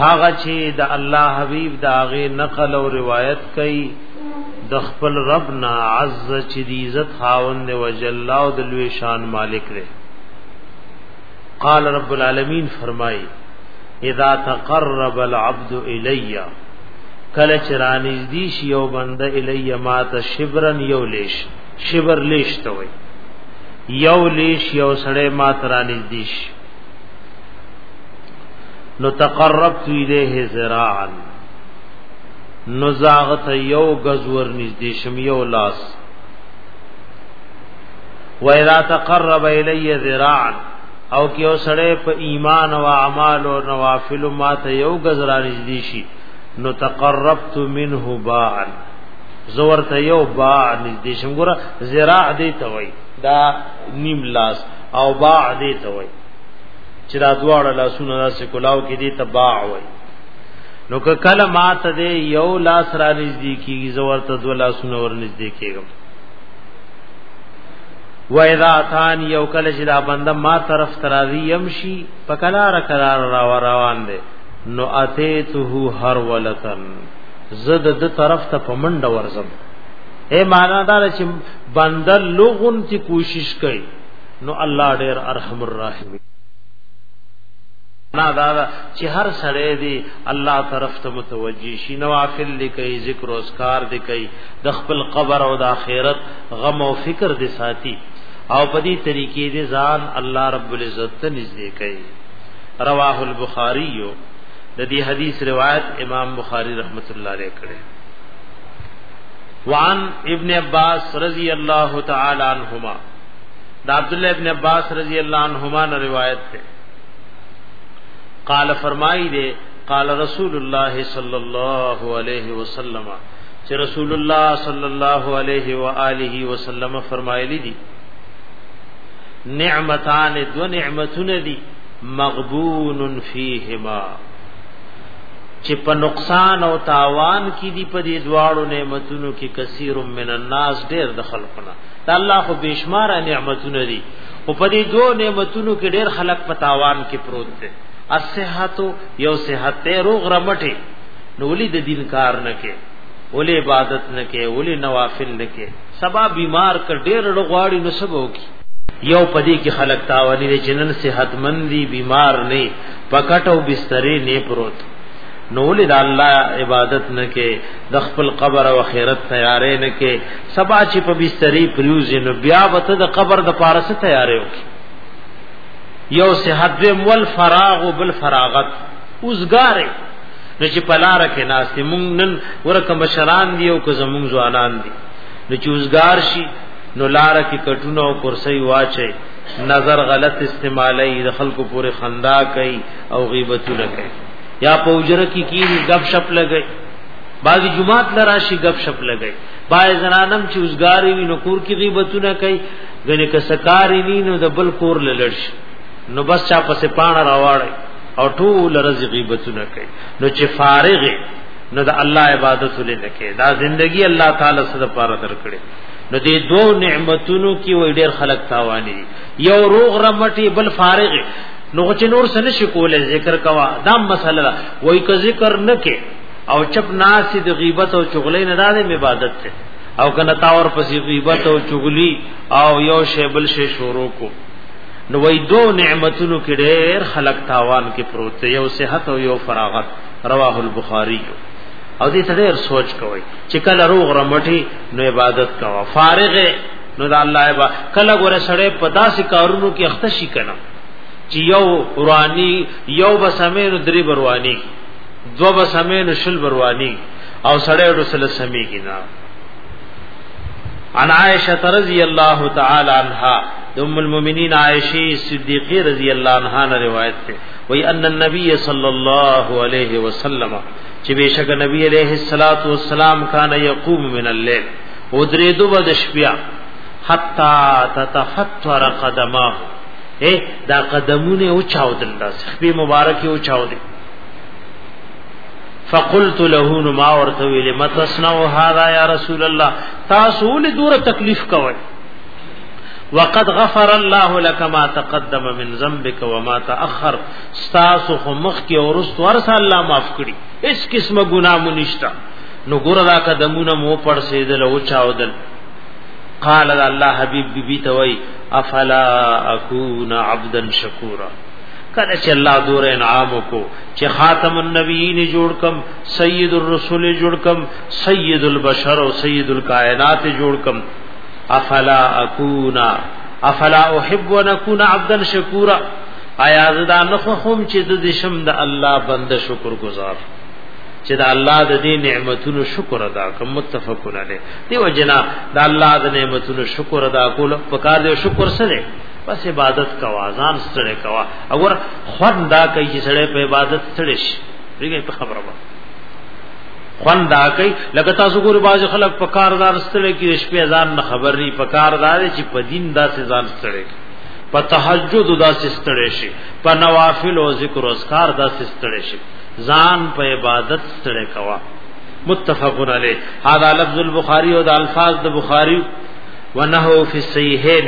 هغه چې د الله حبيب دا غي نقل او روایت کوي د خپل رب نا عز چې دی عزت خاوند او جل او د لوی شان مالک دی قال رب العالمین فرمای اذا تقرب العبد الی کله چې رانیز دی شی او بنده الی ما ته شبرن یو لیش شبر لیش ته وي یو لیش یو سړی ما ترانی دیش نو تقربت الیه ذراعا نو زاغت یو غز ور نږدې شم یو لاس و اذا تقرب الیه ذراعا او کې او سړې په ایمان او اعمال او نوافل ما ته یو غز را نږدې شي نو تقربت منه باعا زور ته یو باع نږدې شم ګره ذراع دی ته وای دا نیم لاس او باع دې ته وای چې دا دواړه لاسونه داسې کولاو کې دې ته باع وای نو که کله ما ته دې یو لاس را نږدې کیږي زور ته دو لاسونه ور نږدې کیږم و اذا اتان یو کله چې دا بنده ما طرف ترازی يمشي په کلار قرار را روان دي نو اتیته هر ولتن زد د طرف ته پمنډ ورزم اے معنا دا چې بنده لغون تی کوشش کوي نو الله ډیر ارحم الراحمین نا دا, دا چې هر سړی دی الله طرف ته متوجي شي نوافل لیکي ذکر او اسکار دی کوي د خپل قبر او د آخرت غم او فکر دی ساتي او په دې طریقې دی ځان الله رب العزت ته نږدې کوي رواه البخاری یو د دې حدیث روایت امام بخاری رحمت الله علیه کړه وعن ابن عباس رضی اللہ تعالی عنہما دا عبداللہ ابن عباس رضی اللہ عنہما نے روایت تے قال فرمائی دے قال رسول اللہ صلی اللہ علیہ وسلم چې رسول الله صلی الله علیه و آله وسلم فرمایلی دي نعمتان دو نعمتون دي مغبون فیهما چې په نقصان او تاوان کې دی په دې دواړو نعمتونو کې کثیر من الناس ډېر د خلقنا دا الله خو بشمار نعمتونه دي او په دې دوه نعمتونو کې ډېر خلق په تاوان کې پروت دي الصحت یو صحت ته روغ رمټي نو ولي د دین کار نه کې ولي عبادت نه کې ولي نوافل نه کې سبا بیمار ک ډېر لغواړي نو سبو کې یو پدې کې خلق تاوان دي چې نن صحت مند دي بیمار نه پکټ او بسترې نه پروت نو ولې د الله عبادت نه کې د خپل قبر او خیرت تیارې نه کې سبا چې په بسترې پریوزې نو بیا وته د قبر د پارس تیارې وکي یو صحت دې مول فراغ او بل فراغت اوسګاره نو چې پلار کې ناس دي مونږ نن ورکه مشران دي او که زمونږ ځوانان دي نو چې اوسګار شي نو لار کې کټونه او کرسي واچي نظر غلط استعمالي د خلکو پورې خندا کوي او غیبتونه کوي یا پوجره کی کی غب شپ لګي بعض جمعات لراشي غب شپ لګي بای زنانم چې اوسګاری وي نو کور کې غیبتونه کوي غني کسکاری وي نو د بل کور لړش نو بس چا پسې پاڼه راواړي او ټول رز غیبتونه کوي نو چې فارغ نو د الله عبادت لنه کې دا زندگی الله تعالی سره پاره درکړي نو دې دوه نعمتونو کې وې ډېر خلک تاوان دي یو روغ رمټي بل فارغ نو چې نور سن شي کوله ذکر کوا دا مسله ده وای که ذکر نه کې او چپ ناس د غیبت او چغلې نه ده عبادت ته او کنه تاور پسې غیبت او چغلی او یو شی بل شی شروع کو نو وای دو نعمتونو کې ډېر خلق تاوان کې پروت یو صحت او یو فراغت رواه البخاری او دې ته ډېر سوچ کوی چې کله روغ رمټي نو عبادت کوا فارغ نو دا الله با کله ګوره سړی په داسې کارونو کې اخته شي کنه چې یو قرآنی یو بسمه نو درې بروانی دو بسمه نو شل بروانی او سړی ورو سره سمېږي نه عن عائشه رضی الله تعالی عنها ام المؤمنین عائشه صدیقہ رضی الله عنها نے روایت ہے وی ان النبی صلی اللہ علیہ وسلم چې بشک نبی علیہ الصلات والسلام کان یقوم من الليل ودری دو بد شپیا حتا تتفطر قدمه اے دا قدمونه او چاو دل داس خپې مبارک او چاو دل فقلت له نو ما ورته ویل متصنو هذا یا رسول الله تاسو له دور تکلیف کوي وقد غفر الله لك ما تقدم من ذنبك وما تاخر ستاسو خو مخ کې اورست ورس الله معاف کړي هیڅ قسمه ګناه مو نشتا نو ګور دا قدمونه مو پړ سیدل او چاودل قال الله حبیب بی بی توي افلا اكون عبدا شکورا کله چې الله دور انعام کو چې خاتم النبیین جوړ کم سید الرسول جوړ کم سید البشر او سید الکائنات جوړ کم افلا اكون افلا احب ان اكون عبدا شکورا آیا زدا نخو هم چې د دې شم د الله بند شکر گزار چې د الله د دې نعمتونو شکر ادا کوم متفقون علی دی وجنا د الله د نعمتونو شکر ادا کول په کار دی شکر سره بس عبادت کوا ځان سره کوا اور خندا کوي چې سره په عبادت سره شي دغه په خبره وه خندا کوي لکه تاسو ګور باز خلک په کار ځان سره کې شپې ځان خبرې په کار دار چې په دین داسې ځان سره په تهجد دا سستړې شي په نوافل او ذکر او اذکار دا سستړې شي ځان په عبادت ستړې کوا متفقون علی هذا لفظ البخاری او د الفاظ د بخاری ونه فی صحیحین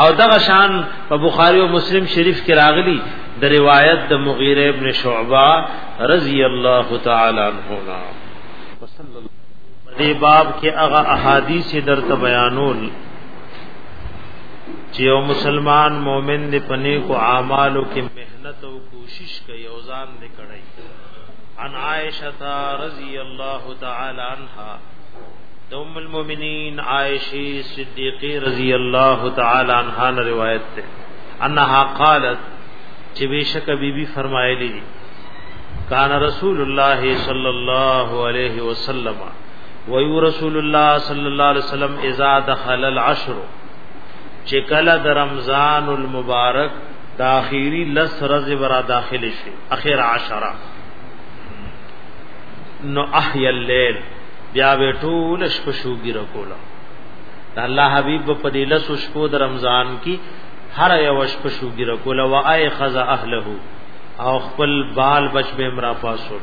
او دغه شان په بخاری او مسلم شریف کې راغلی د روایت د مغیره ابن شعبہ رضی الله تعالی عنہ وصلی الله دې باب کې هغه احادیث درته بیانول چې یو مسلمان مؤمن دې پني کو اعمالو کې مهنت او کوشش کوي او ځان دې کړی عن عائشه رضی الله تعالی عنها دوم المؤمنین عائشه صدیقه رضی الله تعالی عنها روایت ده انها قالت چې بشک بیبي فرمایلی کان رسول الله صلی الله علیه وسلم ویو رسول الله صلی الله علیه وسلم اذا دخل العشر چې کله د رمضان المبارک د اخیری لس رز ورا داخل شي اخر عشره نو احیا الليل بیا به ټول شپه شوګی رکولا د الله حبیب په دې لس شپو د رمضان کې هر یو شپه شوګی رکولا وای خذ اهله او خپل بال بچ به امرا فاسول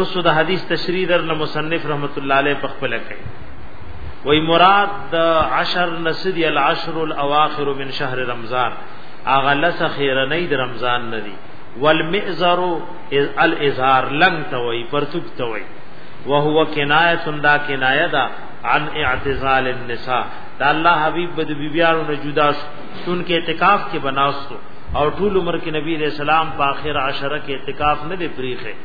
رسو د حدیث تشریح در له مصنف رحمت الله علیه په خپل کې وای مراد د عشر نسدی العشر الاواخر من شهر رمضان اغه لس خیره نه د رمضان نه دی والمئزر الازار لنګ توي پرتوک توي وهو کنایه دا کنایه دا عن اعتزال النساء دا الله حبیب بد بیبیانو نه جدا شو چون کې اعتکاف کې بناستو او ټول عمر کې نبی رسول الله په اخر عشره کې اعتکاف نه دی پریخه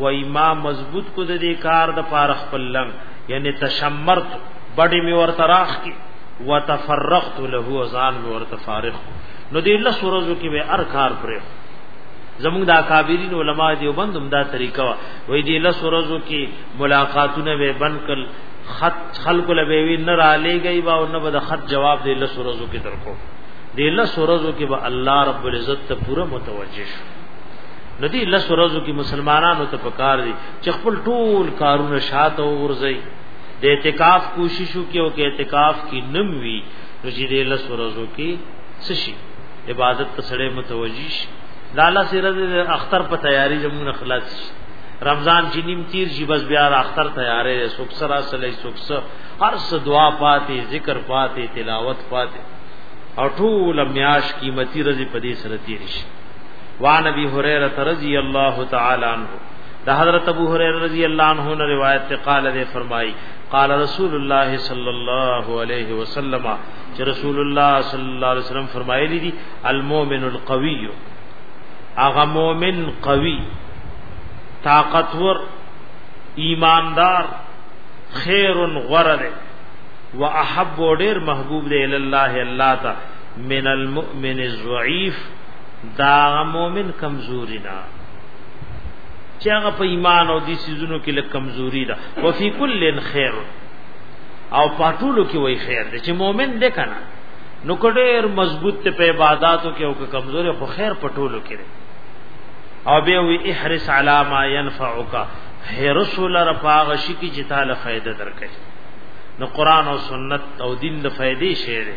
و ما مضبوط کو د دې کار د پاره خپل لنګ یعنی تشمرت بډې می ورته راخ کی وتفرغت له ځان می ورته فارغ نو دې له سورزو کې به ار کار پرې زموږ د اکابرین علما دیوبند هم دا طریقه وا وې دې له سورزو کې ملاقاتونه به بند کړ خط خلق لبیوی نه را لېږي با او نه به د خط جواب دې له سورزو کې درکو دې له سورزو کې به الله رب العزت ته پوره متوجه شو نو دې لس ورځو کې مسلمانانو ته پکار دي چې خپل ټول کارونه شاته ورځي د اعتکاف کوششو کې او کې اعتکاف کې نم وی نو چې دې لس ورځو کې سشي عبادت ته سړې متوجي شي لالا سره د اختر په تیاری زمون خلاص شي رمضان چې نیم تیر شي بس بیا اختر تیارې سوکسرا سلی سوکس هر څه دعا پاتې ذکر پاتې تلاوت پاتې او ټول میاش قیمتي رزي په دې سره تیر شي وان ابي هريره رضی الله تعالی عنہ دا حضرت ابو هريره رضی الله عنه نے روایت تے قال دے فرمائی قال رسول الله صلی الله علیه وسلم چې رسول الله صلی الله علیه وسلم فرمایلی دي المؤمن القوی اغه مؤمن قوی طاقتور ایماندار خیر غره ده واحب ډیر محبوب دی الله الله تا من المؤمن الضعیف دا مؤمن کمزوري نه چې هغه په ایمان او دي سيزونو کې لږ کمزوري ده وفي کل خير او پټولو کې وای خیر دی چې مؤمن دې کنه نو کډیر مضبوط ته په عبادتو کې او کمزوري خو خیر پټولو کې او به وی احرس علی ما ينفعک هرس لر پاغ شي کې چې تعالی فائدہ درکړي نو قران او سنت او دین د فائدې شی دی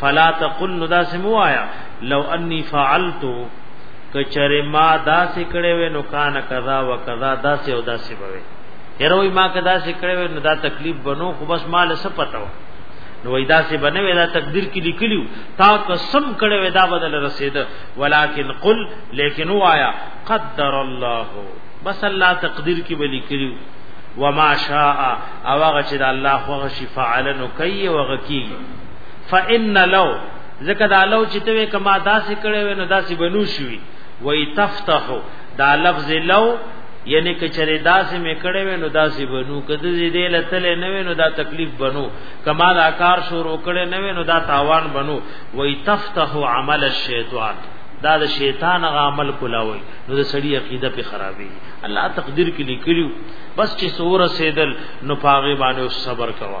فلا تقل نو دا سمو آیا لو انی فعلتو کچره ما دا سکړې و نو کان کذا و کذا دا سه او دا سه بوي هروي ما کدا سکړې و نو دا تکلیف بنو خو بس مال سه پتاو نو دا سه بنوي دا تقدیر کې لیکلیو تا قسم کړې و دا بدل رسید ولکن قل لیکن و آیا قدر الله بس الله تقدیر کې بلی کړیو وما شاء او هغه چې الله خو شفاعلن کوي او غکی فان لو زکه دا لو چې ته کما داسې کړې وې نو داسې بنو شوي وای تفتحو دا لفظ لو یعنی کچره داسې مې کړې وې نو داسې بنو کده دې لته نه وې نو دا تکلیف بنو کما دا کار شروع کړې نه وې نو دا تاوان بنو وای تفتحو عمل الشیطان دا د شیطان غ عمل کولاوي نو د سړی عقیده په خرابې الله تقدیر کې لیکلو بس چې سور سیدل نو پاغه باندې صبر کوا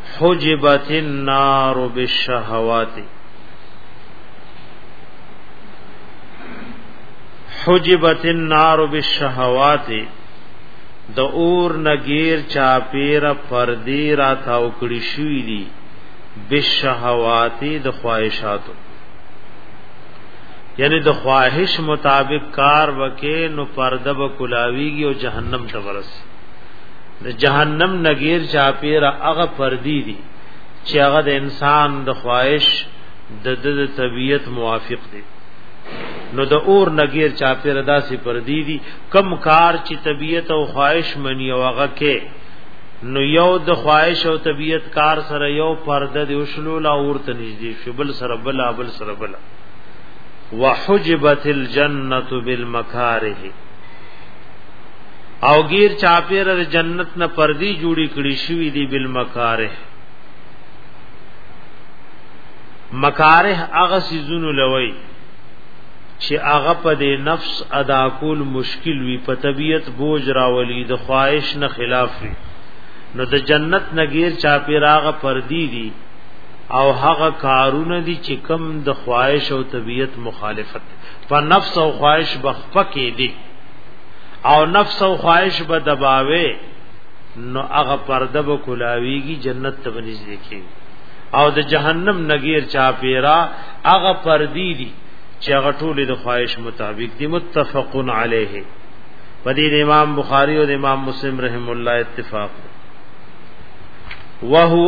حجبت النار بالشهوات حجبت النار بالشهوات د اور نګیر چاپیر پردی را تاو کړی شوې دي بالشهوات د خواهشاتو یعنی د خواهش مطابق کار وکې نو پرده به کلاویږي او جهنم ته ورسي د جهنم نګیر چا پیرا هغه پردی دي چې هغه د انسان د خواهش د د طبیعت موافق دي نو د اور نګیر چا پیرا داسې پردی دي کم کار چې طبیعت او خواهش منی او هغه کې نو یو د خواهش او طبیعت کار سره یو پرده دی وشلو لا اورته نږدې شو بل سره بل بل سره بل وحجبت الجنه بالمکاره او غیر چاپیر د جنت نه پردي جوړی کړی شوی دی بل مکاره مکاره هغه سيزونو لوي چې هغه په دې نفس ادا کول مشکل وي په طبيعت بوج راولي د خواهش نه خلاف وي نو د جنت نګیر چاپیر هغه پردي دي او هغه کارونه دي چې کم د خواهش او طبيعت مخالفت په نفس او خواهش بخپکې دي او نفس او خواهش به دباوي نو هغه پرده به کولاویږي جنت ته بنځدې کی او د جهنم نګیر چا پیرا هغه پردی دي چې هغه ټول د خواهش مطابق دي متفقن علیه پدې د امام بخاری او د امام مسلم رحم الله اتفاق وهو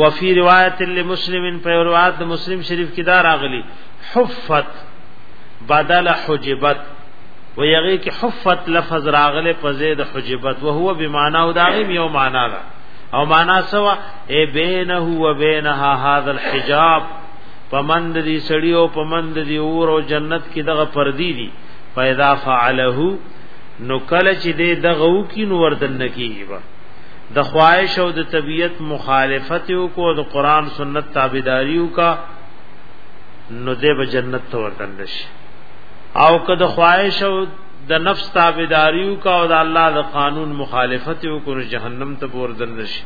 وفي روایت لمسلم په روایت مسلم شریف کې دا راغلی حفت بدل حجبت و یغی کی حفت لفظ راغله په زید حجبت او هو بمانا او داغه یو معنا ده او معنا سوا ای بینه و بینها هذا الحجاب پمند دی سړی او پمند دی اور او جنت کی دغه پردی دی پیدا فعله نو کله چې دی دغه و کی نو وردن کیږي با د خواهش او د طبیعت مخالفت کو د قران سنت تابعداریو کا نو دې به جنت ته وردن شي او که د خواهش او د نفس تابعداریو کا او د الله د قانون مخالفت او کو جهنم ته وردن شي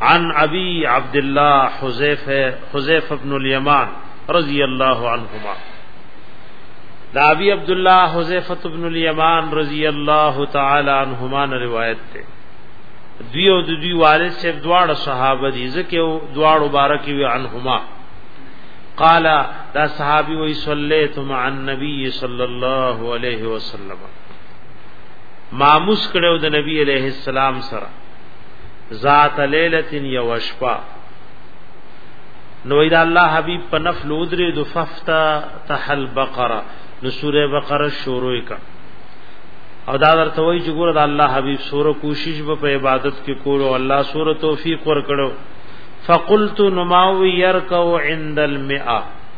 عن ابي عبد الله حذيفه حذيفه ابن اليمان رضی الله عنهما دا ابي عبد الله حذيفه ابن اليمان رضی الله تعالی عنهما روایت ده دوی او د دوی والد صاحب دواړه صحابه دي ځکه او دواړو مبارک وي عنهما قال دا صحابي وي صليت مع النبي صلى الله عليه وسلم ما مسکړو د نبی عليه السلام سره ذات ليله يوشفا نو اذا الله حبيب په نفل ودري د ففتا تحل بقره نو سوره بقره شروع کړه او دا ورته وای چې ګوره د الله حبیب سوره کوشش به په عبادت کې کول او الله سوره توفیق ورکړو فقلت نماوی يرکو عند المئه